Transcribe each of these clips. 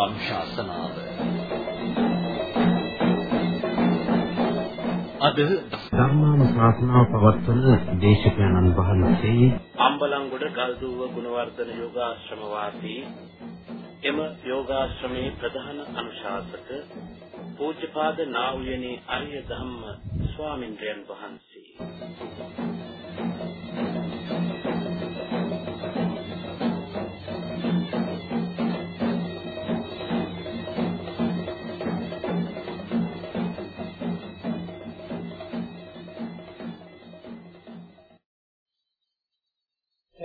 ධර්මානුශාසනාව අද ධර්මානුශාසනාව පවත්වන දේශකයන්න් වහන්සේ අම්බලන්ගොඩ ගල්දුව ගුණවර්ධන යෝගාශ්‍රම වාසී එම යෝගාශ්‍රමේ ප්‍රධාන අනුශාසක පූජ්‍යපාද නා වූ අරිය ධම්ම ස්වාමින්ද්‍රයන් වහන්සේ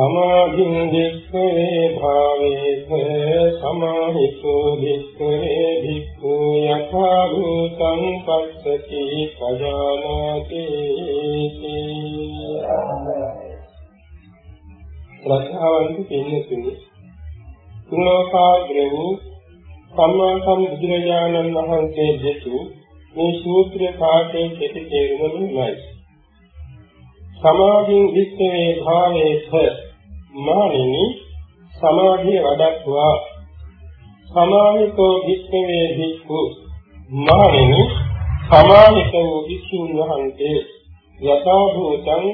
සමාධින් වික්ඛවේ භාවේත සමාහිතෝ වික්ඛවේ භික්ඛු යථා භූතං පස්සති පජානාති ශ්‍රද්ධාවන්ත පින්නතුනි තුලෝකාග්‍රමි සම්මා සම්බුදුරජාණන් වහන්සේ දෙතු මේ සූත්‍ර පාඨයේ කෙටි තේරුම මෙයි සමාධින් විස්සේ භාවේත මානිනි සමාධිය වඩත්වා. සමාහිතෝ විස්සේ භික්ඛු. මානිනි සමාහිත වූ භික්ෂුන් වහන්සේ. යථා භූතං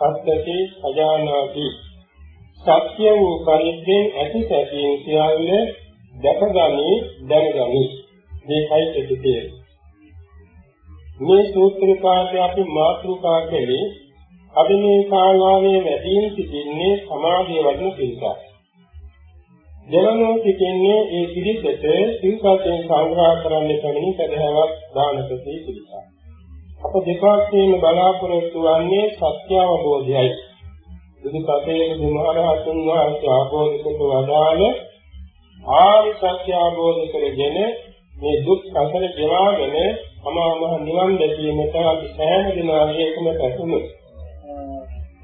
අත්තේ අජානාති. සත්‍ය වූ පරිද්දෙන් ඇති සැපින් සියල්ල දැකගනි දැනගනි. මේකයි පිටිතේ මේ සූත්‍ර පාඨය අපි මාතෘකා කළේ අද මේ කාලාවේ වැඩිම සිටින්නේ සමාධිය වඩන පිළිසක්. දෙවනෝ සිටින්නේ ඒ පිළිසෙට සිල්පතෙන් සංග්‍රහ කරන්න පැමිණි සදහවක් දානපති පිළිසක්. අප දෙපාර්ශ්වයෙන්ම බලාපොරොත්තු වන්නේ සත්‍ය අවබෝධයයි. බුදු සසුනේ බුදුමහරහතුන් වහන්සේ ආબોධ කොට වදාළ ආරි සත්‍ය අවබෝධ කරගෙන මේ දුක් සසර ගෙවාගෙන අමා මහ නිවන් දැකීමට අපි සෑම දිනකම එකම පැතුමු.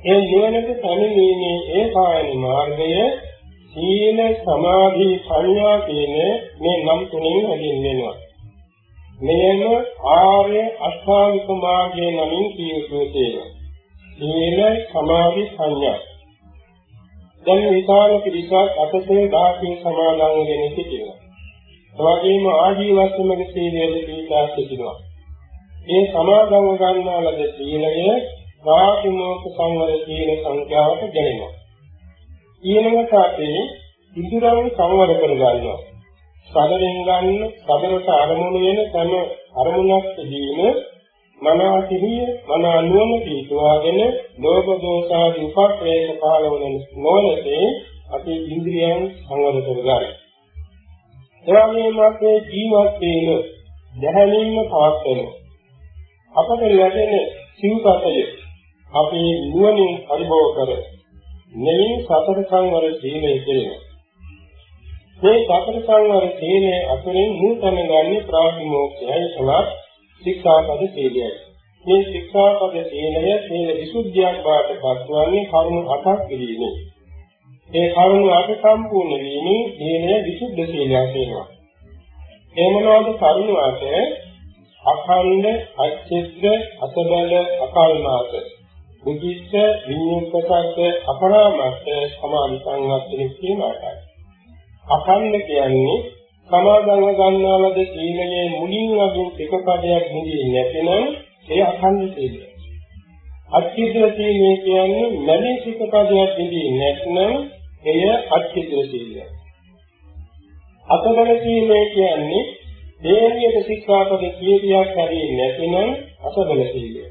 ඒ නිවනට සමිලීමේ ඒකායන මාර්ගය සීල සමාධි ප්‍රඥා කියන මේ නම් තුනෙන් හැඳින්වෙනවා. මෙයම ආර්ය අෂ්ටාංගික මාර්ගය නමින් කියවුවේ තියෙනවා. සීල සමාධි ප්‍රඥා. දැන් විකාර පිළිසක් අතසේ 16 සමාදන් වෙන සිටිනවා. එවැගේම ආජීවස්මක සීලයේ පිළිපදා සිටිනවා. මේ සමාදන් ගන්නා ලද සීලය රාගමෝක සංවර සීල සංඛ්‍යාවට ගැලෙනවා. ඊළඟට අපි ඉදිරියෙන් සංවර කරගන්නවා. සදරෙන් ගන්න සදරට අරමුණු වෙන තම අරමුණක් දීම මනා සිහිය මනා නුවණ පිටුවාගෙන ලෝභ දෝෂ ආදී උපක්‍රේෂ කාලවල නොවනසේ අපි ඉන්ද්‍රියයන් සංවර කරගන්නවා. එවැගේම අපේ ජීවත් වීම දැහැමින්ම පවත්වනවා. අපට ලැබෙන සිව්පතය අපි නුවණින් පරිභෝග කර නෙමින් සතර සංවර සීලය කෙරෙනවා. මේ සතර සංවර සීලය අතරින් නූතන ගන්නේ ප්‍රාතිමෝක්ෂයයි සලත් ශික්ෂාපද සීලයයි. මේ ශික්ෂාපද සීලය සීල විසුද්ධියක් බවට පත්වන්නේ කරුණු අටක් පිළිගන්නේ. ඒ කරුණු අට සම්පූර්ණ වීමෙන් සීලය විසුද්ධ සීලයක් වෙනවා. ඒ මොනවාද කරුණු අට? අඛණ්ඩ, අච්චිත්‍ර, අසබල, අකල්මාත විචිත්ත විඤ්ඤාණකසත් අපරාමස්ත සමාධි සංවත්තන කියනවායි. අකන්න කියන්නේ සමාදන්ව ගන්නාලද සීලයේ මුලින් වගේ එක පදයක් නිදී නැතිනම් ඒ අකන්න සීලය. අච්චිද්‍ර සීලය කියන්නේ මැලේ එක පදයක් නිදී නැත්නම් එය අච්චිද්‍ර සීලය. අතබල සීලය කියන්නේ දේනියක ශික්ෂාපද කීපයක් හරින්නේ නැතිනම් අසබල සීලය.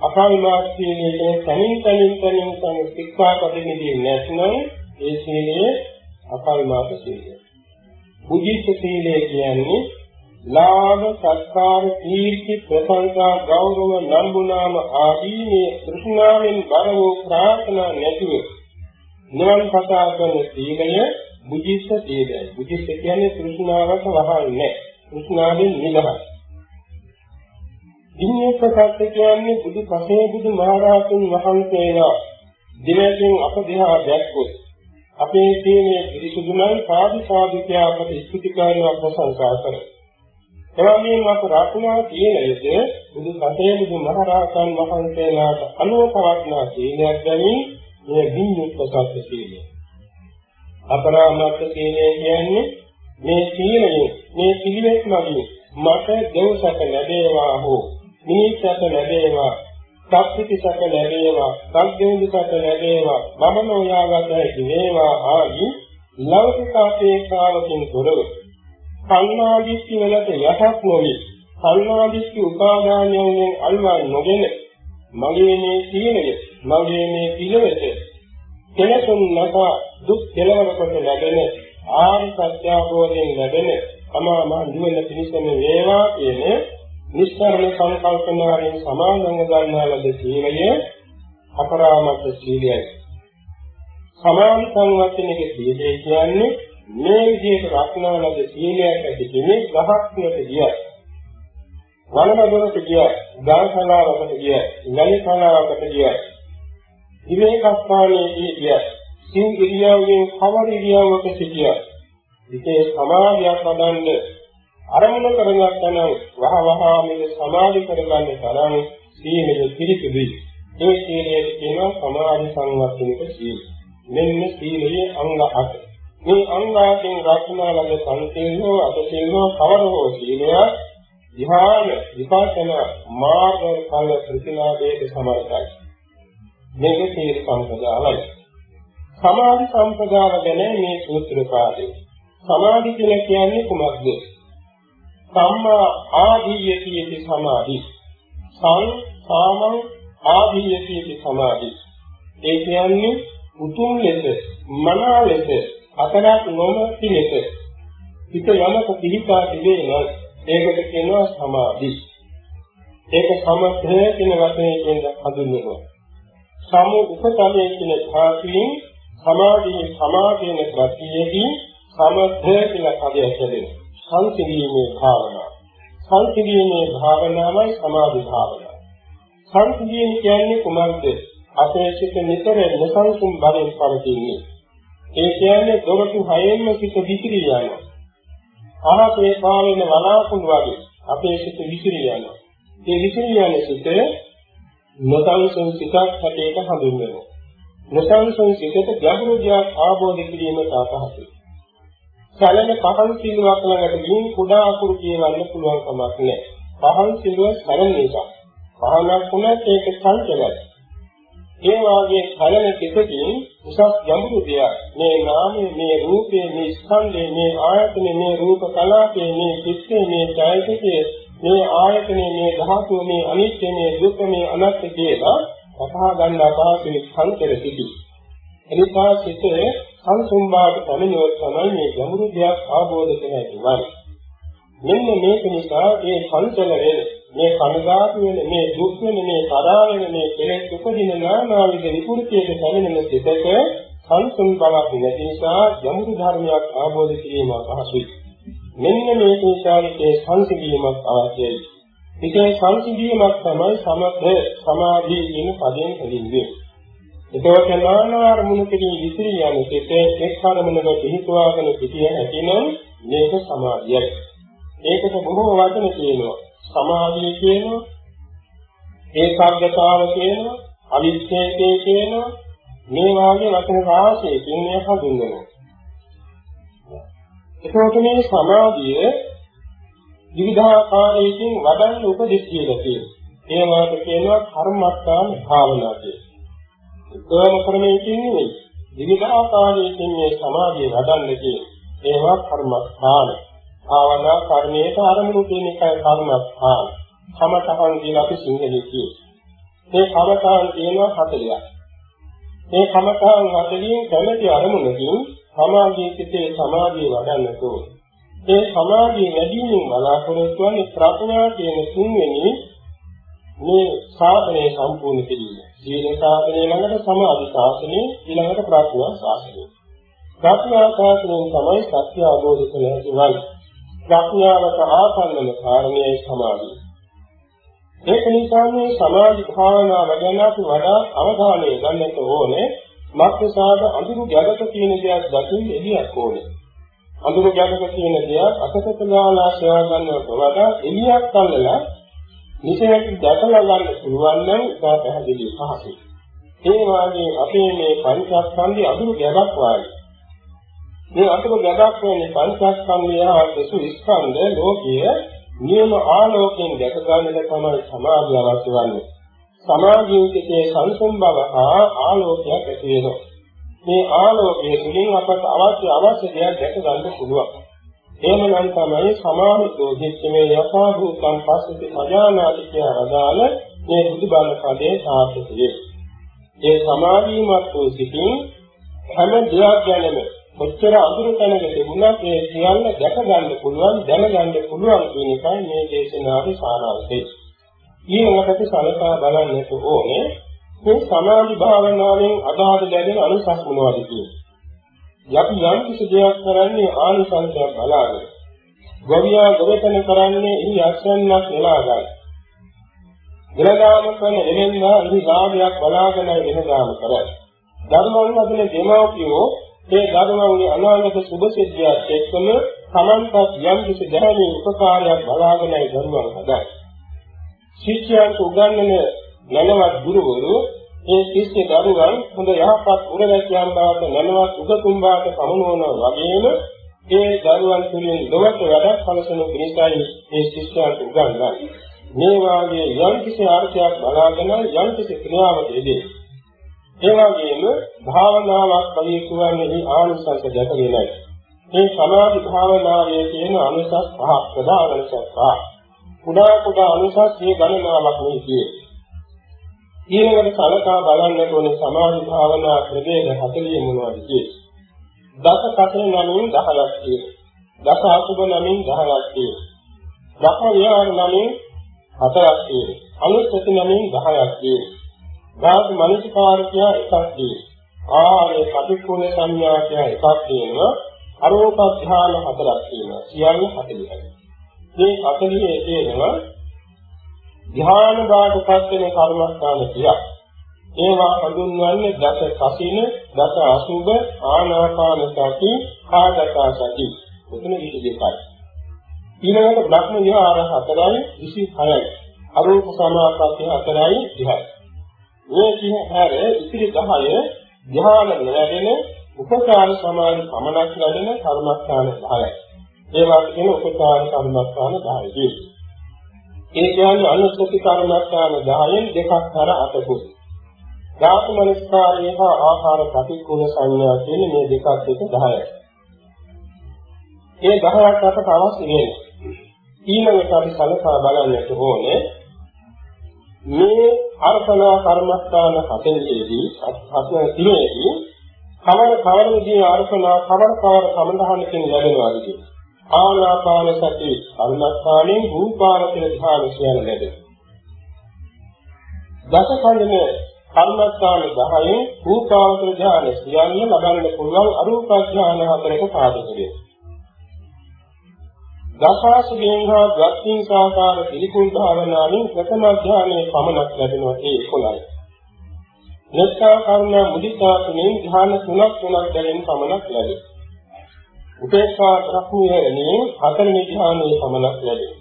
අකාල්මාක්ෂීනේ තනින් තනින් තනින් තම ශික්ෂාපදෙදී නැත්නම් ඒ සීලය අකාල්මාක සීලය. බුද්ධිත් සීලය කියන්නේ ලාභ සත්කාර කීර්ති ප්‍රශංසා ගෞරව නම්බුනාම ආදී මේ තෘෂ්ණාවෙන් බර වූ ප්‍රාර්ථනා නැතිව නිවන් කතා කරන සීලය බුද්ධිත් සීලය. බුද්ධිත් කියන්නේ තෘෂ්ණාවට වහන්නේ තෘෂ්ණාවෙන් නිදහස්. ඉන්නේක සත්‍ය කියන්නේ බුදු පසේ බුදු මහරහතුන් වහන්සේලා දිවයෙන් අප දිහා දැක්කොත් අපේ සීලයේ පිරිසුදුමයි සාදු සාදු කියා අපට ස්තුතිකාරව ප්‍රශංසා කරමු. එවැනිම අප රාකුණා සීලයේද බුදු සසුනේ බුදු මහරහතන් වහන්සේලාට අනුපවත්නා සීලයක් ගැනීම මේ විඤ්ඤුක්ත සත්‍ය සීලය. අපරාමත්ත සීලය කියන්නේ මේ සීලයෙන් මේ පිළිවෙත් මගින් මට දෙවසක ලැබේවා හෝ මිනිස්සක ලැබේවා. සත්‍විතිසක ලැබේවා. සත්‍යෝදිසක ලැබේවා. මම නොයාගත හැකි වේවා ආදී ලෞකික අපේක්ෂාවකින් තොරව සංනාදිස්ති වලට යටත් නොවි. සංනාදිස්ති උපාදානයෙන් අල්වා නොගෙන මගේ මේ සීලය මගේ මේ පිළිවෙත කෙලසුන් නැත දුක් කෙලවර කොට ලැබෙන ආර්ය සත්‍ය අවබෝධයෙන් ලැබෙන අමා මහ නිවන පිණිසම වේවා කියන නිස්සාරණ සංකල්පනාවෙන් සමාදන්ව ගන්නා ලද සීලය අපරාමත සීලයයි. සමාන සංවචනයේ සීලය කියන්නේ මේ විදිහට රක්නා ලද සීලයක් ඇති කෙනෙක් ගහක්නට ගියයි. වනමදුරට ගියයි, ගාල්කලාවකට ගියයි, නලිකලාවකට ගියයි. විවේකස්ථානයේදී ගියයි. සිං ඉරියව්වෙන් කවර ඉරියව්වක සිටියයි. විශේෂ සමාධියක් වඩන්නේ අරමුණ කරගත්තා නම් වහ වහ මේ සමාධි කරගන්න තරම් සීලය පිරිසුදුයි. ඒ සීලයේ කියනවා සමාධි සංවර්ධනික සීල. මෙන්න සීලයේ අංග 8. මේ අංග 8න් රක්නා ලද සංකේතෝ අතසීලෝ කවරෝ සීලය ධ්‍යාන විපස්සනා මාර්ග ඵල ප්‍රතිලාභයේ සමර්ථයි. මේක සීල සම්පදායයි. සමාධි සම්පදාය ගැන මේ සූත්‍ර පාඩේ. සමාධි කියලා කියන්නේ කුමක්ද? සම්මා ආධියතියති සමාධි. සං සාමං ආධියතියති සමාධි. ඒ කියන්නේ උතුම් ලෙස මනා ලෙස අතරක් නොමැති ලෙස හිත යමක පිහිටා තිබේ නම් ඒකට කියනවා සමාධි. ඒක සමථය කියන වචනයෙන් හඳුන්වනවා. සම උපතමයේ කියන ධාතුවෙන් සමාධියේ සමාධියන ප්‍රතියේදී සමථය කියලා පදයක් ලැබෙනවා. සංසිඳීමේ භාවනාව. සංසිඳීමේ භාවනාවයි සමාධි භාවනාව. සංසිඳීම කියන්නේ කුමක්ද? අපේක්ෂිත නිතර නසංසුම් බලින් පවතින්නේ. ඒ කියන්නේ දොරටු හයෙන්ම සිට විසිරී යනවා. ආහසේ පාවෙන වලාකුළු වගේ අපේක්ෂිත විසිරී යනවා. ඒ විසිරී යන සිට නසංසුම් සිතක් හැටියට හඳුන්වනවා. නසංසුම් සිතට ගැඹුරු දෙයක් ආબોධ කිරීමට අපහසුයි. සැලෙන පහන් සිල්වක් ළඟට ගිහින් කුඩා අකුරු කියවන්න පුළුවන් කමක් නැහැ. පහන් සිල්ව සැලෙන නිසා. පහනක් වුණත් ඒක සංකලයි. ඒ වාගේ සැලෙන කිතකින් උසස් ගැඹුරු දෙයක් මේ නාමයේ මේ රූපයේ මේ ස්කන්ධයේ මේ ආයතනයේ මේ රූප කලාපයේ මේ චිත්තයේ මේ ඡායතකයේ මේ ආයතනයේ මේ ධාතු මේ අනිත්‍ය මේ දුක්ඛ මේ අනාත්ම කියලා කතා ගන්න අපහසුයි සංකල සිටි. එනිසා සිතේ සංසුම්බාට පැමිණියොත් තමයි මේ ගැඹුරු දෙයක් ආબોධ කරගන්නේ. මෙන්න මේක නිසා මේ සංසල වෙන මේ කනගාටු වෙන මේ දුක් වෙන මේ තරහ වෙන මේ කෙලෙස් උපදින නානාවිද විකෘතියට පැමිණෙන සිතක සංසුන් බවක් නැති නිසා ගැඹුරු ධර්මයක් ආબોධ කිරීම අපහසුයි. මෙන්න මේක නිසා මේ සංසිඳීමක් අවශ්‍යයි. ඒකේ සංසිඳීමක් තමයි සමථ සමාධි කියන පදයෙන් දෙන්නේ. එතකොට නානා අරමුණකදී විසිරී යන සිට එක් අරමුණක පිහිටුවාගෙන සිටිය හැකිනම් මේක සමාධියයි. ඒකට බොහෝ වචන තියෙනවා. සමාධිය කියනවා, ඒකාග්‍රතාව කියනවා, අවිච්ඡේදය කියනවා. මේ වාගේ වචන රාශියකින් මේ හඳුන්වනවා. එතකොට මේ සමාධිය විවිධාකාරයකින් වඩන්න උපදෙස් කියලා තියෙනවා. ඒවාට කියනවා කර්මස්ථාන භාවනා කියලා. එකම ක්‍රමයකින් නෙවෙයි. විවිධ ආකාරයකින් මේ සමාධිය වඩන්න කියන ඒවා කර්මස්ථාන. භාවනා කර්මයට ආරමුණු කියන එකයි කර්මස්ථාන. සමතහන් කියලා අපි සිංහලයේ කියනවා. මේ කමතහන් කියනවා 40ක්. මේ කමතහන් 40න් කැමැති අරමුණකින් සමාධියේ සිටේ සමාධිය වඩන්නට ඕනේ. ඒ සමාධිය වැඩිමින් බලාපොරොත්තු වන්නේ ප්‍රඥා කියන තුන්වෙනි මේ ශාසනය සම්පූර්ණ කිරීම. සීල ශාසනය ළඟට සමාධි ශාසනය ඊළඟට ප්‍රඥා ශාසනය. ප්‍රඥා ශාසනයෙන් තමයි සත්‍ය අවබෝධ කළ හැකි වන්නේ. ප්‍රඥාවට ආසන්නම කාරණේ සමාධිය. ඒක නිසා මේ සමාධි භාවනාව ගැන අපි වඩා අවධානය ගන්නට ඕනේ. මක්නිසාද අඳුරු ගැලක තියෙන දෙයක් දකින්න එළියක් ඕනේ. අඳුරු ගැලක තියෙන දෙයක් අතකට දාලා සොයා ගන්නවට වඩා එළියක් අල්ලලා නිසැකි දැකලා ගන්න පුළුවන් නම් ඒක පැහැදිලි පහසුයි. ඒ වාගේ අපේ මේ පංචස්කන්ධය අඳුරු ගැලක් වාගේ. මේ අඳුරු ගැලක් වෙන්නේ පංචස්කන්ධය හා දසු ස්කන්ධ ලෝකීය නියම ආලෝකයෙන් දැක ගන්නට තමයි සමාධිය අවශ්‍ය වන්නේ. සමාධියේ සංසම් බව හා ආලෝකයක් ඇති වෙනවා. මේ ආලෝකයේ තුලින් අපට අවශ්‍ය අවශ්‍ය දේවල් දැක ගන්න පුළුවන්. එහෙමනම් තමයි සමාහිතෝ දිච්චමේ යථා භූතං පස්සති අජානාති කියලා වදාළ මේ බුදුබණ පදේ සාර්ථකය. ඒ සමාධිමත් වූ සිටින් හැම දෙයක් ගැනම කොච්චර අඳුර තැනක තිබුණත් ඒ සියල්ල දැක ගන්න පුළුවන් දැන ගන්න පුළුවන් කියන එකයි මේ දේශනාවේ සාරාංශය. ඊළඟට සලකා බලන්නට ඕනේ මේ සමාධි භාවනාවෙන් අදාළ ලැබෙන අනුසස් මොනවද කියන්නේ. යම් යම් කිසි දෙයක් කරන්නේ ආනිසංසයක් බලාගෙන. ගොවියා ගොවිතැන කරන්නේ එහි අත්සන්නක් නෙලා ගන්න. ගලදාම කරන එලෙන්නා එහි ලාභයක් බලාගෙන එලදාම කරයි. ධර්මවල අදින දෙමෝපියෝ මේ ධර්මවලගේ අනාගත සුභ සිද්ධියක් එක්කම තමන්පත් යම් කිසි දැහැමී උපකාරයක් බලාගෙනයි ධර්මවල හදයි. ශිෂ්‍යයන්ට උගන්වන නැනවත් ගුරුවරු ඒ ශිෂ්‍ය දරුවන් හොඳ යහපත් උරවැසියන් බවට නැනවත් උගතුන් බවට සමුනවනවා වගේම ඒ දරුවන් තුළින් ලොවට වැඩක් සැලසෙන පිණිසයි මේ ශිෂ්‍යයන්ට උගන්වන්නේ. මේ වාගේ යම් කිසි ආර්ථයක් බලාගෙන යම් කිසි ක්‍රියාවක යෙදී ඒ වගේම භාවනාවක් පරිසුවන්නේ ආනුසංස දැකගෙනයි. මේ සමාධි භාවනාවේ තියෙන අනුසස් පහක් ප්‍රධාන අනුසස් පහ. කුඩා කුඩා අනුසස් මේ ගණනාවක් නෙකී. ඊළඟට සලකා බලන්නට ඕනේ සමාධි භාවනා ප්‍රභේද 40 මොනවද කියන්නේ. දස කතන නමින් 10ක් තියෙනවා. දස අසුබ නමින් 10ක් තියෙනවා. දස විහාර නමින් 4ක් තියෙනවා. අනුස්සති නමින් 10ක් තියෙනවා. ධාතු මනසිකාර්ය එකක් තියෙනවා. ආහාරයේ කටිකුණ සංඥා කියන එකක් තියෙනවා. අරෝප ධාන හතරක් තියෙනවා. සියල්ල 40යි. මේ 40 තියෙනවා ධ්‍යාන බාටපත් වෙන කර්මස්ථාන කියක්. ඒවා හඳුන්වන්නේ දස කසින, දස අසුබ, ආනාපාන සති, කායගත සති. මෙතන ඊට දෙකයි. ඊළඟට බ්‍රහ්ම විහාර හතරයි 26යි. අරූප සමාපatti හතරයි 30යි. මේ කිහ හැර ඉතිරි 10 ධ්‍යාන ලැබෙන උපකාර සමාධි පමණක් ලැබෙන කර්මස්ථාන 10යි. ඒවා කියන උපකාර කර්මස්ථාන 10යි. ඒ කියන්නේ අනුස්සති කර්මස්ථාන 10න් දෙකක් හර අතකුත්. ධාතු මනස්කාරයේ හා ආහාර ප්‍රතිකූල සංඥා කියන මේ දෙකක් එක 10යි. ඒ 10ක් අතට අවශ්‍ය වෙන්නේ. ඊළඟට අපි සලකා බලන්නට ඕනේ මේ අර්පණා කර්මස්ථාන හතෙහිදී අත්හත්න තිරේදී කවර කවර විදිහේ අර්පණා කවර කවර සම්බන්ධහනකින් ලැබෙනවාද කියන්නේ ආනාපාන සති කර්මස්ථානයේ රූපාවචර ධ්‍යාන කියන ලැබෙන. දස කන්දන කර්මස්ථාන 10න් රූපාවචර ධ්‍යාන සියල්ල ලබන්න පුළුවන් අරූප ධ්‍යාන හතරක සාධක වේ. දසාසුගෙන් හා ද්වත්තිං සාකාර පිළිකුල් භාවනාවෙන් ප්‍රථම ධ්‍යානයේ පමණක් ලැබෙනවා ඒ 11යි. මෙත්තා කරුණා මුදිතා තුනෙන් ධ්‍යාන තුනක් තුනක් දැනෙන පමණක් ලැබේ. උපේක්ෂා ප්‍රඥාවෙන් හතරෙනි ධ්‍යානයේ පමණක් ලැබේ.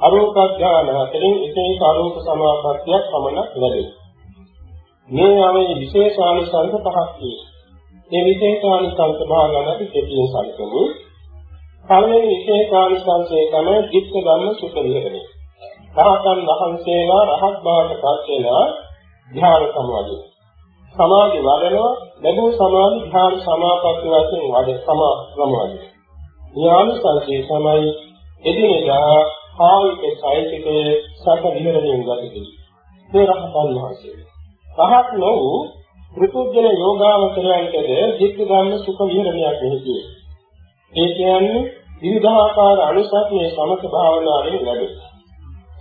අරූප ධ්‍යාන හතරෙන් එකේ අරූප සමාපත්තියක් පමණක් ලැබේ. මේ යමේ විශේෂානිසංස පහක් තියෙනවා. මේ විශේෂානිසංස භාගනට කෙටියෙන් සැලකමු. පළවෙනි විශේෂානිසංසය තමයි ධිට්ඨ ධම්ම සුඛ විහරණය. රහතන් වහන්සේලා රහත් බවට පත් වෙලා ධ්‍යාන සමාධිය. සමාධි වඩනවා ලැබූ සමාධි ධ්‍යාන සමාපatti වශයෙන් වඩ සමාගමවද. ඥාන සංසේ තමයි එදිනෙදා කායික සායිකේ සත විහරණයෙන් ගතදී. මේ රහතන් වහන්සේ. රහත් නොවු ඍතුජන යෝගාවචරයන්ටද ධිට්ඨ ගන්න සුඛ විහරණයක් නෙහිදී. ඒ කියන්නේ විවිධාකාර අනුසත්යේ සමත භාවනාවෙන් ලැබේ.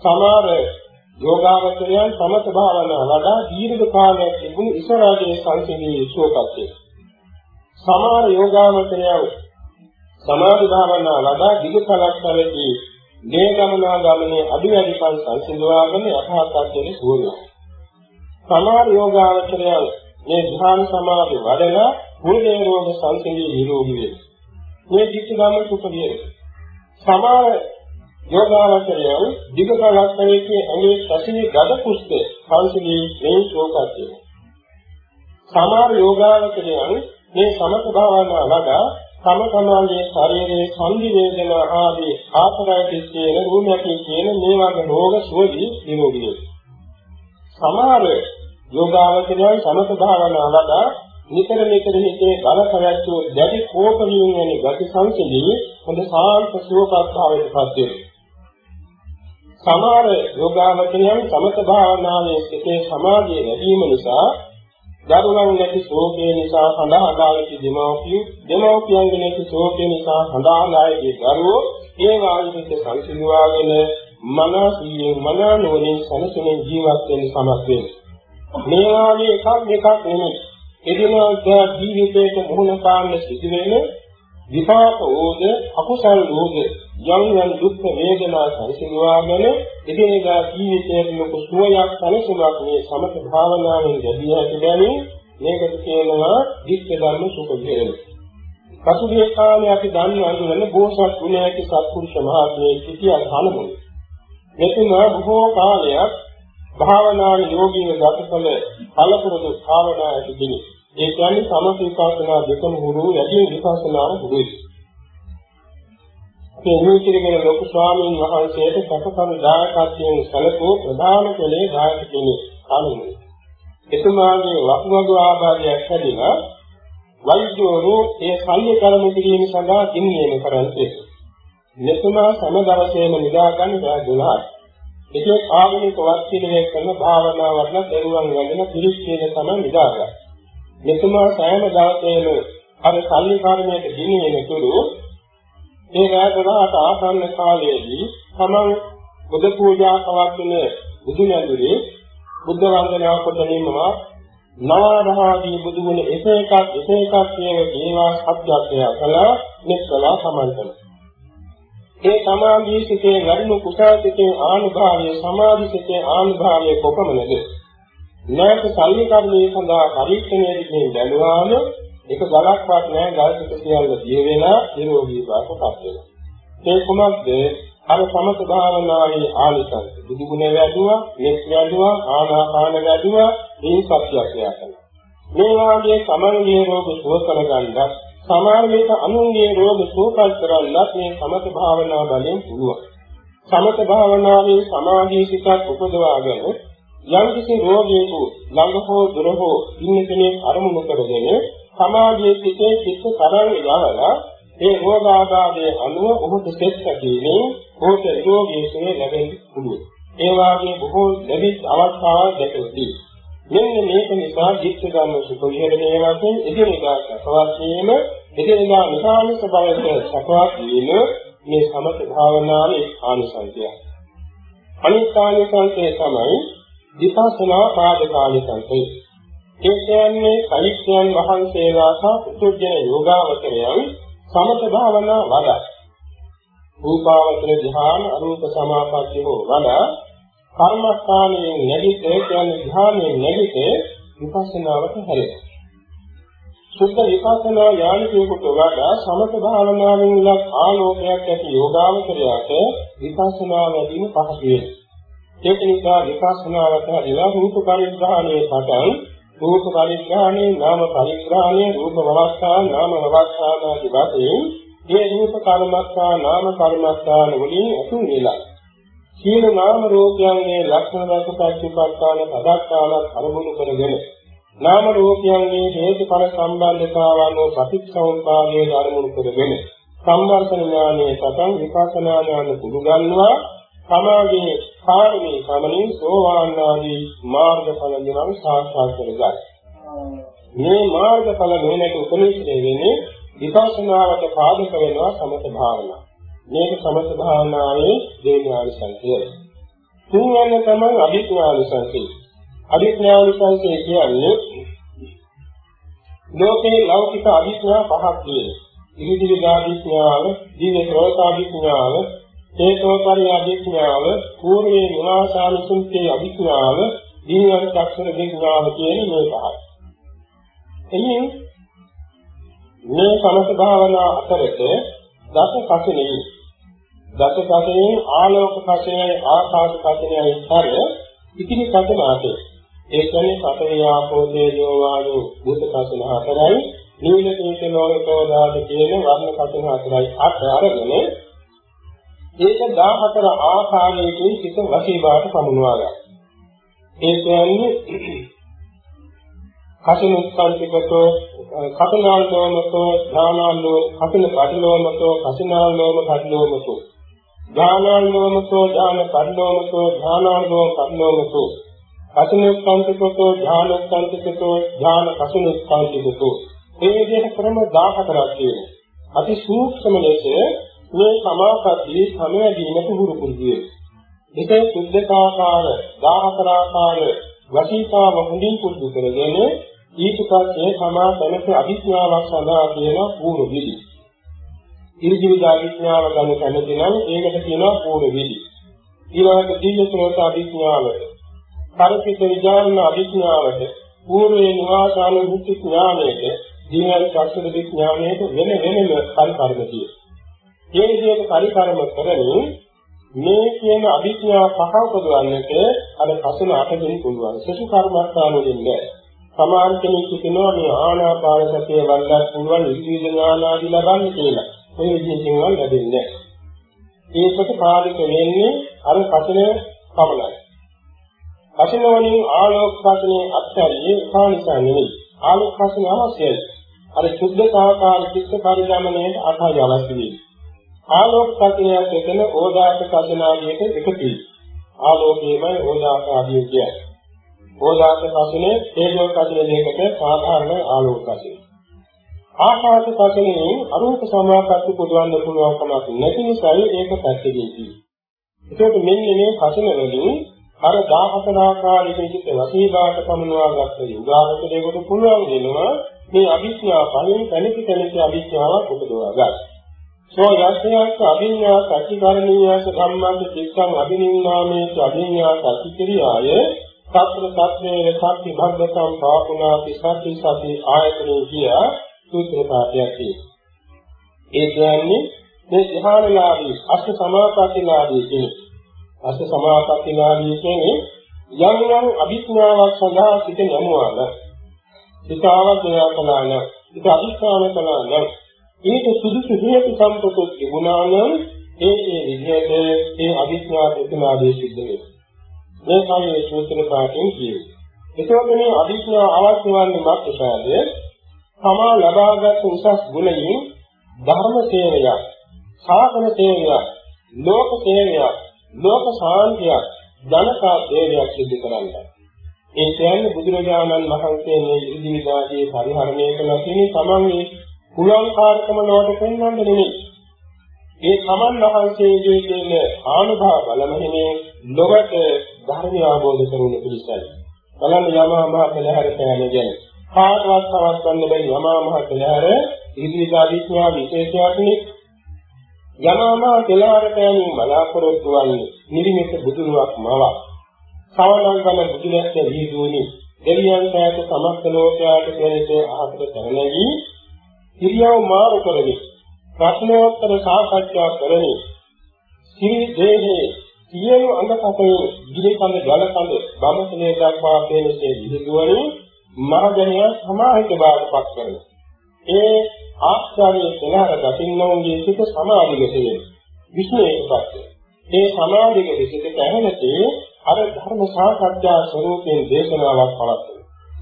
සමහර යෝගාවචරයන් සමත භාවනාව වඩා දීර්ඝ කාලයක් තිබුණු ඉස්සරහගේ සංසිඳී සුවපත් වේ. සමහර යෝගාවචරයන් සමාධි භාවනාව වඩා දීර්ඝ කාලයක් පරිදි මේ ගමනා ගමනේ අඩු වැඩිකම් සංසිඳවාගෙන යථාර්ථයෙන් සුවය. සමහර යෝගාවචරයන් මේ ධ්‍යාන සමාධි වඩලා මුළු රෝග සංසිඳී නිරෝගී වේ. මේ ධිට්ඨි ධම්ම සුඛිය. සමාන යෝගාවචරයන් දිගට ලක්ෂණයේ ඇඟේ සැසිනි ගද කුෂ්ඨ සංසිඳී මේ ශෝකත් සමාන යෝගාවචරයන් මේ සමත භාවනා වඩා තම තමන්ගේ ශරීරයේ සංදි වේදනා ආදී ආපරයිටිස් කියන රූමැටිස් කියන මේ වගේ රෝග සුවදී නිරෝගී වේ. සමහර යෝගාවචරයන් සමත භාවනා වඩා නිතර නිතර හිතේ බල පැවැත්වූ දැඩි කෝපණියන් වැනි ගති සංසිඳී හොඳ සාන්ත සුවපත් භාවයට පත් වෙනවා. සමහර යෝගාවචරයන් සමත භාවනාවේ සිටේ සමාධිය වැඩි වීම නිසා දරුවන් නැති ශෝකේ නිසා හඳහදායකි දෙමව්පිය. දෙමව්පියන්ගේ නැති ශෝකේ නිසා හඳහදායකි දරුවෝ ඒ වායිවිත සංසිඳුවාගෙන මනසියෙන් මනෝනෝනින් සනසන ජීවත් වෙන්න සමත් වෙනවා මේ වාගේ එකක් එකක් නෙමෙයි. එදිනෙදා ජීවිතයේ මුහුණ පාන්න සිදුවෙන විපාක ඕද අකුසල් ඕද යම් යම් දුක් වේදනා සංසිඳුවාගෙන එදිනෙදා ජීවිතයේ ලොකු සුවයක් සැලසුමක් මේ සමත භාවනාවෙන් ලැබිය හැකි බැවින් මේකට කියනවා ධිට්ඨ ධර්ම සුඛ විහෙරණ. පසුගිය කාලේ අපි දන්වන බෝසත් ගුණයක සත්පුරුෂ මහත්මයේ සිටිය කලමුයි. මෙතුමා බොහෝ කාලයක් භාවනාවේ යෝගීව ගත කළ කලපුරුදු භාවනා ඇති කෙනෙක්. ඒ කියන්නේ සමථ විපස්සනා දෙකම හුරු වැඩි විපස්සනාව හුරුයි. අපේ නීතිරිගෙන ලොකු ස්වාමීන් වහන්සේට සැපකම් දායකත්වයෙන් සැලකූ ප්‍රධාන කෙලේ දායක කෙනෙක් කනුයි. එතුමාගේ වකුගඩු ආබාධයක් හැදිලා වෛද්‍යවරු ඒ සල්ලි කරමු කිරීම සඳහා ගින්නියම කරන්නේ. මෙතුමා සම දවසේම නිදා ගන්න බෑ 12ක්. ඒකේ ආගමික වස්තිනේ කරන භාවනා වඩන දරුවන් වැඩෙන පිරිස් කියන තමයි නිදාගන්නේ. මෙතුමා සෑම දවසේම අර සල්ලි කර්මයට ගිනින තුරු ඒ රාජරාට ආසන්න කාලයේදී තමන් බුදු පූජා පවත්වන බුදු නැඳුරේ බුද්ධ වන්දනාව කොට නිමවා නවරහාදී බුදු ගුණ එක එකක් එක එකක් කියන දේවා සත්‍යත්වය කළා මෙස්සලා සමන්තන ඒ සමාධි සිතේ වැඩිම කුසල සිතේ ආනුභාවය සමාධි සිතේ ආනුභාවය කොපමණද? නැවත සල්ලි කර්මයේ සඳහා පරීක්ෂණයේදී බැලුවාම එක ගලක්වත් නැහැ ගල් ටික සියල්ල දිය වෙලා නිරෝගී බවටපත් වෙනවා. ඒ කුමක්ද? අර සමත භාවනාවේ ආනිසංස. දුදුගුණ වැඩුවා, මෙත් වැඩුවා, ආනාපාන වැඩුවා, මේ සත්‍යයක් කරනවා. මේ වාගේ සමන්ගේ රෝග සුව කරගන්නත්, සමාර්ගයට අනුන්ගේ රෝග සුවපත් කරන්නත් මේ සමත භාවනා බලයෙන් පුළුවන්. සමත භාවනාවේ සමාධි සිතක් උපදවාගෙන යම් කිසි රෝගයක ළඟ හෝ දුර හෝ ඉන්න කෙනෙක් අරමුණු කරගෙන සමාජයේ සිටේ සිත් තරංග යවලා ඒ රෝගාබාධයේ අනුව ඔහුට සෙත් කැදීමෙන් ඔහුට රෝගී සුවය ලැබෙන්න පුළුවන්. ඒ වාගේ බොහෝ ලැබිච්ච අවස්ථාවක් දැකලා මෙන්න මේක නිසා ජීවිත ගන්න සුඛ විහරණයේ වශයෙන් එදිනෙදා සපවත් වීම එදිනෙදා නිසාමික බවට සපවත් වීම මේ සමත භාවනාවේ ආනිසංසය. අනිත් ආනිසංසය තමයි විපස්සනා පාදකාලිකයි. ඒ කියන්නේ කලික්ෂයන් වහන්සේලා සහ පුදුජන යෝගාවචරයන් සමත භාවනා වඩා රූපාවචර ධ්‍යාන අරූප සමාපatti හෝ වඩා කර්මස්ථානයෙන් නැගිට කියන්නේ ධ්‍යානයෙන් නැගිට විපස්සනාවට හැරෙනවා. සුද්ධ විපස්සනා ඥානිකයෙකුට වඩා සමත භාවනාවෙන් ලක් ආලෝකයක් ඇති යෝගාවචරයට විපස්සනා වැඩිම පහසු වෙනවා. ඒක නිසා විපස්සනාවට හැරිලා රූප පරිග්‍රහණයේ පටන් රූප පරිග්‍රහණේ නාම පරිග්‍රහණේ රූප අවස්ථා නාම අවස්ථා ආදී වශයෙන් මේ රූප කර්මස්ථා නාම කර්මස්ථාන වලින් අතුන් වෙලා සීල නාම රූපයන්ගේ ලක්ෂණ දක්පච්චුපත්තාන පදක්කාල අරමුණු කරගෙන නාම රූපයන්ගේ හේතුඵල සම්බන්ධතාවano ප්‍රතිසංපාදයේ අරමුණු කරගෙන සම්වර්තන ඥානයේ සතන් විපස්සනා ඥාන කුඩු ගන්නවා. සමාගයේ කාර්මී සමනින් සෝවාන් ආදී මාර්ගඵල නිවන් සාක්ෂාත් කරගන්න. මේ මාර්ගඵල නොනැට උපනිෂ්ඨේ වෙන්නේ විපස්සනාවට පාදක වෙනවා සමත භාවනාව. මේක සමත භාවනාවේ දේඥානිසංසය. තුන්වැන්න තමයි අභිඥානිසංසය. අභිඥානිසංසය කියන්නේ ලෝකේ ලෞකික අභිඥා පහක් තියෙනවා. ඉරිදිවි ගාභිඥාව, දිව්‍ය ශ්‍රෝතාභිඥාව, හේතෝපරි අධිඥාව, పూర్වේ නිවාසානුසුන්තේ අධිඥාව, දීවර චක්ෂර විඥාව කියන මේ පහයි. එයින් මේ සමථ භාවනා අතරත දස කසිනේ දස කසිනේ ආලෝක කසිනේ ආකාශ කසිනේ හර ඉතිරි කසින ආතේ ඒ කියන්නේ සතර ආපෝ තේජෝ වායු භූත කසින හතරයි නීල තේජ ලෝකෝ දාත කියන වර්ණ කසින හතරයි අට අරගෙන ඒක 14 ආකාරයකින් සිත වශීභාට පමුණවා ගන්න. ඒ කියන්නේ කසින උත්පන්තිකතෝ කතනාල්ලෝමතෝ ඥානාල්ලෝ කසින පටිලෝමතෝ කසිනාල්ලෝම පටිලෝමතෝ ඥානාල්ලෝමතෝ ඥාන පටිලෝමතෝ ඥානාල්ලෝ පටිලෝමතෝ කසින උත්පන්තිකතෝ ඥාන උත්පන්තිකතෝ ඥාන කසින උත්පන්තිකතෝ මේ විදිහට ක්‍රම 14ක් තියෙනවා. අති සූක්ෂම ලෙස මේ සමාපatti සමවැදීමට හුරු පුරුදු ඒකේ සුද්ධකාකාර 14 ආකාර වශීතාව හොඳින් පුරුදු කරගෙන ඊට පස්සේ සමා දැනට අභිඥාවක් සඳහා කියන පූර්ව විදි. ඉරිජිවිද අභිඥාව ගන්න කැමති නම් ඒකට කියනවා පූර්ව විදි. ඊළඟට දීල ශ්‍රෝත අභිඥාවට, පරිපිත විඥාන අභිඥාවට, පූර්වේ නිවාසානුභූති ඥානයට, දීවර සත්‍ය විඥානයට වෙන වෙනම පරිකරණ තියෙනවා. ඒ විදිහට පරිකරම කරමින් මේ කියන අභිඥා පහ උපදවන්නට අර කසන අටකින් පුළුවන්. සසු කර්මස්ථානෙකින් නෑ. සමාන කෙනෙක් කියනවා මේ ආනාපාන සතිය වඩන්න පුළුවන් ඉරිදි ඥාන ආදී ලබන්න කියලා. මේ විදිහකින් වන් ලැබෙන්නේ නෑ. ඒකට පාලික වෙන්නේ අර කසන පමණයි. කසන වලින් ආලෝක කසනේ අත්හැරියේ කානිසා නෙවෙයි. ආලෝක කසන අවශ්‍යයි. අර සුද්ධ සාකාර චිත්ත පරිගමණයට අටයි අවශ්‍ය වෙන්නේ. ආලෝක කසිනයක් එතන ඕදාස කසිනාදියට එකතුයි. ආලෝකයේමයි ඕදාස ආදිය කියන්නේ. ඕදාස කසිනේ තේජෝ කසින දෙකට සාධාරණ ආලෝක කසින. ආකාශ කසිනේ අරූප සමාපatti පුදවන්න පුළුවන් කමක් නැති නිසායි ඒක පැත්තකින් තියෙන්නේ. ඒකට මෙන්න මේ කසින වලින් අර 14 ආකාරයකින් සිට වසීභාත පමනවා ගත්ත යුගාරක දෙකට පුළුවන් වෙනවා මේ අවිද්‍යාව පරිෙන් තනිත තනිත අවිද්‍යාවක් උපදවා ගන්න. සෝ යස්යස්ස අභිඤ්ඤා සච්චිකරණීයස ධම්මං චිත්තං අභිනින්නාමේ අභිඤ්ඤා සච්චිකිරියාය සත්‍ර සත්‍යේ සත්‍ති භග්ගතම් පාපුනාති සත්‍ති සති ආයතනේ කිය සූත්‍ර පාඨයක් ඒ කියන්නේ මේ ධ්‍යානලාභී අෂ්ඨ සමාපත්තිලාභී කෙනෙක්. අෂ්ඨ සමාපත්තිලාභී කෙනෙක් යම් යම් අභිඥාවක් සඳහා සිට යමුවාන හිතාවක් දෙයක් කළා නම් හිත අධිෂ්ඨාන කළා නම් ඊට සුදුසු හේතු සම්පතක් තිබුණා නම් ඒ ඒ විදිහට ඒ අවිඥා ප්‍රතිමාදේ සිද්ධ වෙනවා. මේ කායේ සූත්‍ර පාඨයෙන් කියනවා. එතකොට මේ අවිඥා අවශ්‍ය වන්නේ මාත්‍යාද තමා ලබාගත් උසස් ගුණයෙන් ධර්ම සේවයක්, සාසන සේවයක්, ලෝක සේවයක්, ලෝක සාන්තියක්, ජනතා සේවයක් සිදු කරන්නේ. ඒ කියන්නේ බුදුරජාණන් වහන්සේ මේ ඉදිරි විදාගේ පරිහරණය කළ කෙනෙක් තමන්ගේ පුළුවන් කාර්යකම නොවට පෙන්වන්න නෙමෙයි. ඒ සමන් වහන්සේගේ කියන ආනුභාව බලමනේ ලොවට ධර්මය අවබෝධ කරගන්න පිළිසයි. බලන්න යමා මහ පෙළහැර පෑම ගැන. කාටවත් අවස්වන්න බැරි යමා මහ පෙළහැර ඉදිරිදා විඥා විශේෂයක් නේ. යමා මහ පෙළහැර පෑමෙන් බලාපොරොත්තු වන්නේ නිරිමෙත බුදුරුවක් මවක්. සවනංගල බුදුලැස්ස වීදුවනි දෙවියන් සෑත සමස්ත ලෝකයාට කෙරෙහිද අහතට කරණී ඉරියව් මාරු කරමින් ප්‍රශ්නෝත්තර සාකච්ඡා කරමින් සිරි දේහේ සියලු අංගපතේ ගිරිකඳ ජලකඳ බඹසනේ දක්වා පේනසේ විදුවලින් මහජනය සමාහිත බාටපත් කරනවා. ඒ ආස්වාදයේ සලහර දකින්නෝන්ගේ සිත සමාධිගත වෙනවා. විශ්ලේෂකපත් ඒ සමාධිගත සිත පැහැදිලි අර ධර්ම සාකච්ඡා ස්වරූපයෙන් දේශනාවක් පවත්වනවා.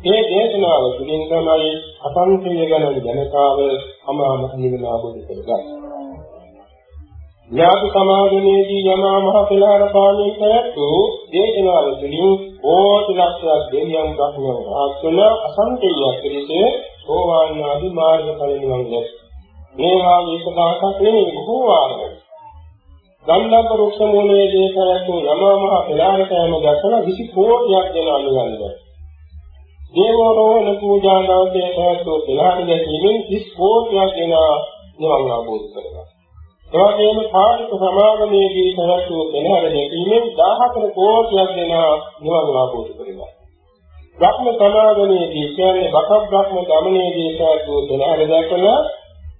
මේ දේශනාව තුළින් තමයි අසංකේය ගැන ජනතාව අමාමහ නිවන අවබෝධ කරගන්නේ. ඥාති සමාගමේදී යමා මහ පෙළහර පාණී කරතු දේශනාව තුළින් ඕති ලක්ෂයක් දෙවියන් දක්වන ආසන අසංකේය පිළිසේ සෝවාන් ආදී මාර්ග ඵල නිවන් දැක්. මේවා විසදාසක් නෙමෙයි බොහෝ වාරයක්. ගන්ධබ්බ රුක්ෂ මූලයේ දේශනාව යමා මහ පෙළහර කෑම දැකලා 20 කෝටියක් දෙනා නිවන් දැක්. දේවෝරෝහණ පූජා දවසේ පැවැත්වූ පිළාට ගැනීමෙන් 30 කෝටියක් දෙනා නිවන් අවබෝධ කරගන්නවා. එවැගේම කාලික සමාගමේදී පැවැත්වූ පිළාට ගැනීමෙන් 14 කෝටියක් දෙනා නිවන් අවබෝධ කරගන්නවා. බ්‍රහ්ම සමාගමේදී කියන්නේ බක බ්‍රහ්ම ගමනේදී සාදු දෙනහර දැකලා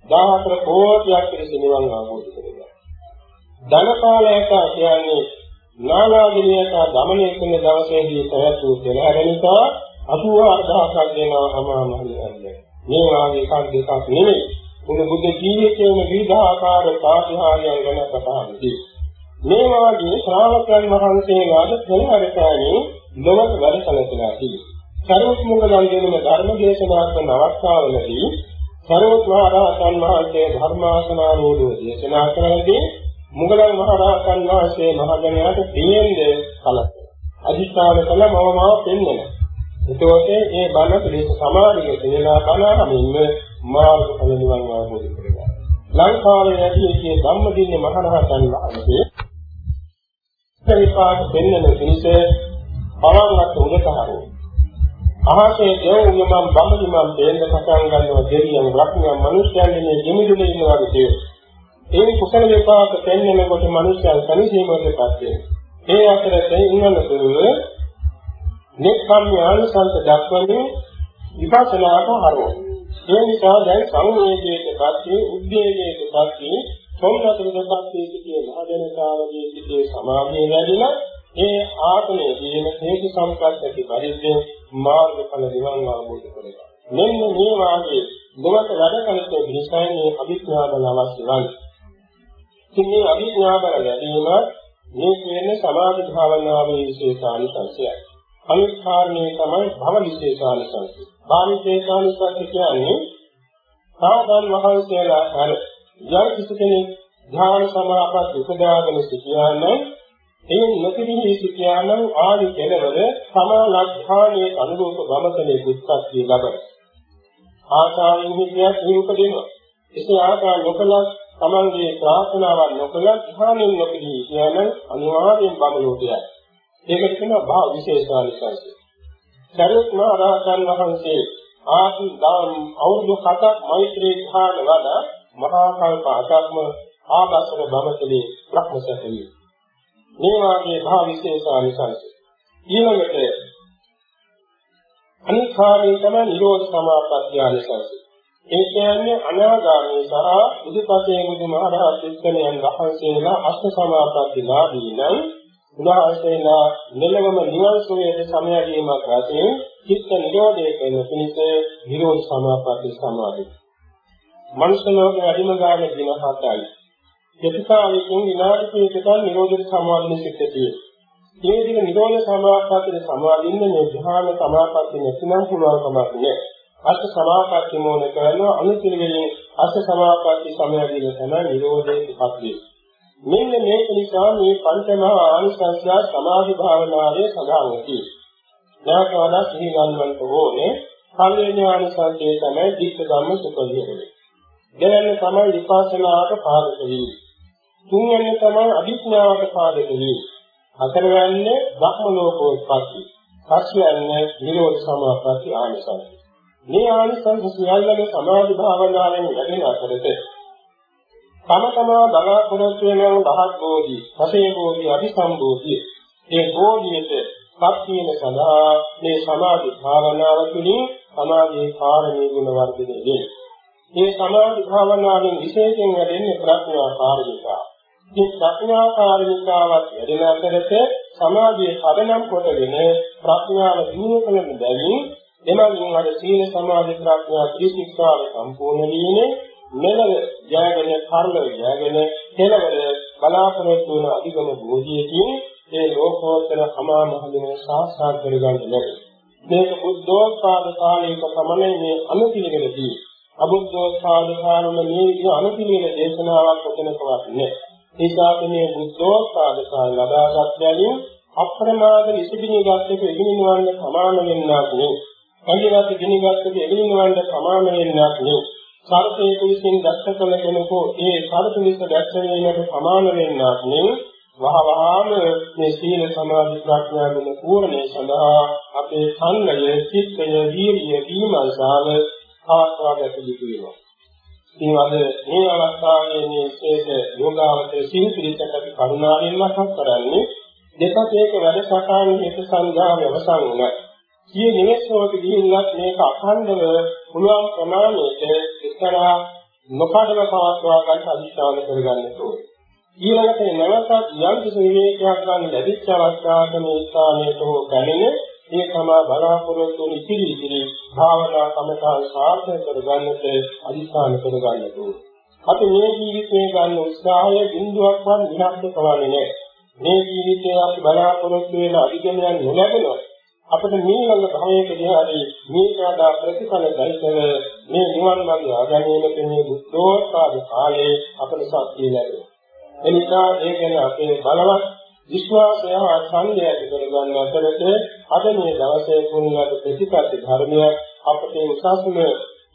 14 කෝටියක් පිරිස නිවන් අවබෝධ කරගන්නවා. ධන කාලයක කියන්නේ නානාගිරියක ගමනේ කරන දවසේදී සාදු දෙනහර නිසා 84000ක් දෙනවා අමාමහලියන්නේ. මේ වාගේ එකක් දෙකක් නෙමෙයි. උන බුද්ධ ජීවිතයේම විවිධාකාර සාධාරණයන් ගැන කතා කරන්නේ. මේ වාගේ ශ්‍රාවකයන් වහන්සේලාට පෙරහැරකෑනේ ලොවට වැඩ සැලසලා තිබේ. සරුවත් මුගලන් දෙනම ධර්ම දේශනා කරන අවස්ථාවලදී සරුවත් මහ රහතන් වහන්සේ ධර්මාසනාරෝධව දේශනා කරනදී මුගලන් මහ රහතන් වහන්සේ මහජනයාට පියෙන්ද කලක. අධිෂ්ඨාන කළ මම මාව පෙන්වන. එතකොට ඒ බණ පිළිස සමාධිය දෙලා බණහමින්ම මාර්ගඵල නිවන් අවබෝධ කරගන්නවා. ලංකාවේ ඇති එකේ ධම්මදින්න මහ රහතන් වහන්සේ විපාක දෙන්නන පිණිස පරමවත් උදට හරෝ. අහසේ දෙව් යමම් බඹදිමම් දෙන්න පටන් ගන්නවා දෙවියන් රක්මියන් මිනිස්යන් මේ දෙමිදුලේ ඉන්නවා වගේ. ඒ කුසල විපාක දෙන්නනකොට මිනිස්යන් කනිසීමකටපත් වෙනවා. ඒ අතරේ ඉන්නතුරු නෙක්ඛම් ඥානසන්ත දක්වන්නේ විපස්සනාට හරවෝ. ඒ නිසා දැන් සංවේගයේ පස්සේ උද්වේගයේ පස්සේ සෝමනතුරුපත් වී සිටින මහජනතාවගේ සිටේ සමාධිය වැඩිලා ඒ ආත්මයේ ජීවන හේතු සම්පත් ඇති පරිද්දෙන් මාර්ගඵල නිවන් අවබෝධ කරගන්න. මෙන්න මේ වාගේ දෙවට වැඩ කලේ විශ්යන්නේ අභිඥා බල අවශ්‍ය වන්නේ. ඉතින් මේ අභිඥා බල ලැබීම මේ කියන්නේ සමාධි භාවනාවේ විශේෂානිසංසයයි. අනිත් කාරණේ තමයි භව විශේෂානිසංසය. භව විශේෂානිසංසය කියන්නේ සාධන් වහන්සේලා අර යම් කිසි කෙනෙක් ධ්‍යාන සමාපත් උපදාගෙන සිටියානම් එයින් නොතිරිහි සිටියානම් ආදි කෙලවර සමාලක්ඛානයේ අනුරූප ගමතනේ දුක්ඛත්‍ය ලබන. ආසාවෙන් හිතියක් ඒ උපදිනවා. එසේ ආකාර නොකලස් තමන්ගේ ප්‍රාර්ථනාවක් නොකලස් ධ්‍යානෙන් නොතිරිහි කියනනම් අනිවාර්යෙන් බබලෝටයයි. ඒකට කියනවා භාව විශේෂානිසංසය. සරුවත් මහ රහතන් වහන්සේ ආදි දාම් අවුරුදු 7ක් මෛත්‍රී ධ්‍යාන වඩා මහා කල්ප අටක්ම ආගසන බමතලේ ලක්මසකලිය. මේ වාගේ භා විශේෂානිසංස. ඊළඟට අනිඛාරේ තමයි නිරෝධ සමාපත්තිය ආනිසංස. ඒ කියන්නේ අනාගාමී සහ බුදුපසේ බුදුමහරහත් එක්කෙනයන් වහන්සේලා අෂ්ට සමාපත්තිලාදී නම් උදාහරණයක් නෙළවම නිවන් සෝයේ සමයදීමක් වශයෙන් චිත්ත නිරෝධය කියන පිණිස නිරෝධ සමාපatti සමාධිය මනුෂ්‍ය ලෝකේ වැඩිම ගාන දින 7යි. ප්‍රතිකාරයෙන් විනාඩි කිහිපයකට නිරෝධ සමාධිය සිද්ධතියි. මේ විදිහ නිරෝධ සමාපත්තිය සමාදින්න මේ ධ්‍යාන සමාපත්තිය නැතිනම් පුළුවන් කමක් නෑ. අස්ස සමාපත්තිය මොන කරනවා අනුපිළිවෙලින් අස්ස සමාපත්තිය සමයදී තමයි නිරෝධයේ ඉපත්වේ. මෙන්න මේක නිසා මේ පංචමහා ආනිසංසය සමාධි භාවනාවේ සඳහන් වෙති. නැවතවලා සිහි ගන්නවන්ට ඕනේ පළවෙනි ආනිසංසය තමයි ධිට්ඨ ධම්ම සුඛ විහරණය. දෙවැන්න තමයි විපස්සනාවට පාදක වී. තුන්වැන්න තමයි අභිඥාවට පාදක වී. හතරවැන්නේ බ්‍රහ්ම ලෝකෝත්පත්ති. පස්වැන්නේ නිරෝධ සමාපatti ආනිසංස. මේ ආනිසංස සියල්ලම සමාධි භාවනාවෙන් ලැබෙන අතරතේ තම තමා බලාපොරොත්තු වෙන රහත් බෝධි, පසේ බෝධි, අභිසම්බෝධි ඒ බෝධියට පත් වීම සඳහා මේ සමාධි භාවනාව තුළින් සමාධියේ කාරණේ ගුණ වර්ධනය වේ. මේ සමාධි භාවනාවෙන් විශේෂයෙන් වැඩෙන්නේ ප්‍රඥා කාර්මිකා. මේ ප්‍රඥා කාර්මිකාවත් වැඩෙන අතරේ සමාධියේ පදනම් කොටගෙන ප්‍රඥාව දිනු කරන බැවින් එමගින් අර සීල සමාධි ප්‍රඥා ත්‍රිශික්ෂාව සම්පූර්ණ වීමේ මෙලව ජයගෙන කර්ම ජයගෙන කෙලවර බලාපොරොත්තු වන අධිගම බෝධියකින් ඒ ලෝකෝත්තර අමා මහ නිවන සාක්ෂාත් කරගන්න ලැබේ. මේක බුද්ධෝත්පාද කාලයක පමණ මේ අනුපිළිවෙලදී අබුද්ධෝත්පාද කාලවල මේ විදිහ අනුපිළිවෙල දේශනාවක් වචනකවත් නැහැ. ඒ ශාසනයේ බුද්ධෝත්පාද කාල ලබාගත් බැවින් අප්‍රමාද විසුද්ධිනිගත ඉගෙනවන්න සමාන වෙන්නක් නේ. අන්තිමට ඉගෙනගත්ත ඉගෙනවන්න සමාන වෙන්නක් නේ. සර්පේ කුසින් දැක්ක කළ කෙනෙකු ඒ සර්ප විස දැක්කීමට සමාන වෙන්නක් නේ. වහවහාම මේ සීල සමාධි ප්‍රඥා ගුණ පූර්ණේ සඳහා අපේ සංගය, චිත්තය, වීර්යය, දීමල්සාව ආස්වාදයට යුතු වෙනවා. ඉතින් අද මේ අවස්ථාවේ මේ ශේෂ යෝගාවතේ සිහිපිරිතට අපි කරුණාවෙන් මතක් කරන්නේ දෙපසේක වැඩසටහන හේතු සංඥාව අවසන් වුණා. සිය නිවෙස්වලට ගිහිල්ලත් මේක අඛණ්ඩව පුළුවන් ප්‍රමාණයට එක්තරා නොකඩව පවත්වා ගන්න අධිෂ්ඨාන කරගන්න ඕනේ. ඊළඟට නැවතත් යම් කිසි විවේකයක් ගන්න ලැබිච්ච අවස්ථාවක මේ ස්ථානයට හෝ පැමිණ මේ තමා බලාපොරොත්තු වූ ඉතිරි ඉතිරි භාවනා කමඨාන් සාර්ථක කරගන්නට අධිෂ්ඨාන කරගන්න ඕනේ. අපි මේ ජීවිතේ ගන්න උත්සාහය බිඳුවක්වත් විනාශ කරන්නේ නැහැ. මේ ජීවිතේ අපි බලාපොරොත්තු වෙන අධිගමනයක් නොලැබුණොත් අපිට මීළඟ භවයකදී හරි මේකදා ප්‍රතිඵල දැයිතව මේ නිවන් මාර්ගය ආගමනයට මේ බුද්ධෝත්පාද කාලේ අපට ශක්තිය ලැබෙනවා. එනිසා ඒ ගැන අපේ බලවත් විශ්වාසය හා සංයය ඇති කරගන්න අතරත අද මේ දවසේ පුණ්‍යක ප්‍රතිපත්ති ධර්මය අපට උසස්ම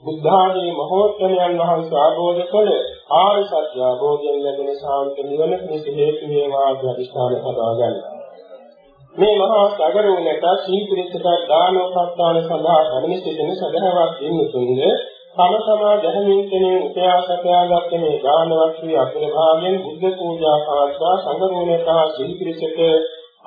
බුද්ධ ආදී මහෝත්තමයන් වහන්සේ ආબોධ කළ ආර්ය සත්‍ය අවබෝධයෙන් ලැබෙන ශාන්ත නිවන පිණිස හේතු වේවා අධිෂ්ඨාන කරවා ගන්න. මේ මහා සගරුණට සීපිරිසට දානෝපස්ථාන සඳහා ධර්ම සිටින සදහවක් දෙන්නුතුන්ද තම තමා දැහැමින් කෙනේ උපයාසකයාගත් මේ දානවත් වී අතුල භාගයෙන් බුද්ධ පූජා පාස්වා සගරුණට සීපිරිසට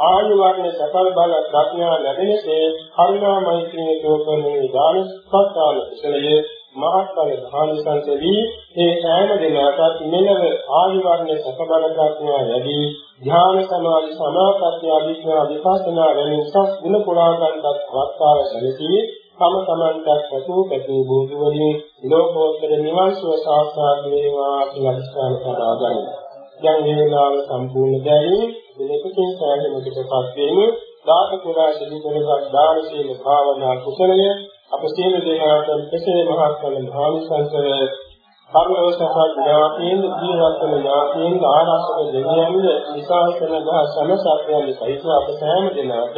ආයු වර්ණ සකල් බල ප්‍රඥා ලැබෙනසේ කරුණා මෛත්‍රිය දෝකරණේ දාන සත්කාල කුසලයේ මහත්ඵල ධානිසංස වී ඒ සෑම දිනකටත් මෙලව ආයු වර්ණ සකල් බල ප්‍රඥා ලැබී ධ්‍යාන සමාධි සමාපatti අධිඥා විපස්සනා වැනි උසස් ගුණ පුරාගන්වත් වස්තාව සැලසී තම තමන්ට සතු පැතු බුදු වලින් ලෝකෝත්තර නිවන් සුව සාක්ෂාත් වේවා කියලා අධිෂ්ඨාන කරා ගන්නවා. දැන් මේ වෙලාව සම්පූර්ණ දැරින් මෙලෙසින් සෑහෙනකටපත් වීම දාත පුරා සිදු කරගත් දාන සීල භාවනා කුසලය අප සියලු දෙනාට කෙසේ මහත් කළ භාවිසංසය කර්මවසහ ඥාතීන් ජීවත් වන ඥාතීන් ආරක්ෂක දෙවියන්ද විසාකන දහ සමසත්යන් සහිත අප සෑම දිනකට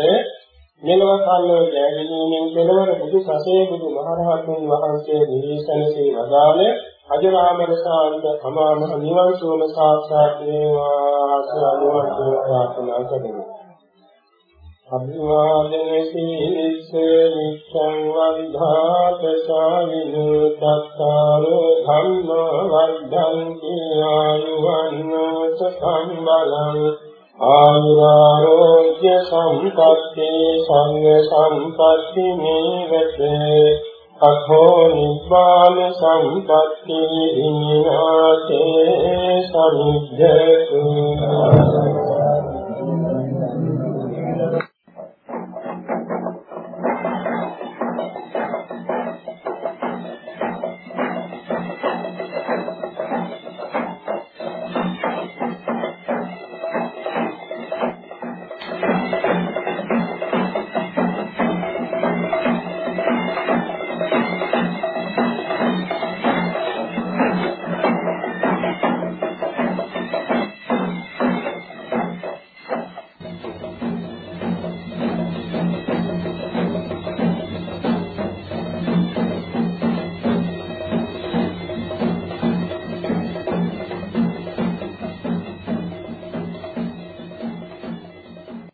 මෙලව කල්ලෝ ජයගැනීමෙන් කෙලවර බුදු සසේ බුදු මහරහතුන් වහන්සේ නිවේශනසේ වදාළේ අජරාමර සාන්ත අමාමහ නිවන් සුවම සාක්ෂාත් වේවා කියලා ප්‍රාර්ථනා කරමු. අභිවාදන සීලිස්ස නිච්ඡං වන්ධාත සාවිනු තත්තාරෝ ධම්ම වර්ධන්ති ආයුවන්නෝ සම්බලං ආයුරෝග්‍ය සම්පත්ති සංඝ සම්පත්ති මේවතේ අඛෝ නිබ්බාන සම්පත්ති විනාශේ සමිද්ධතු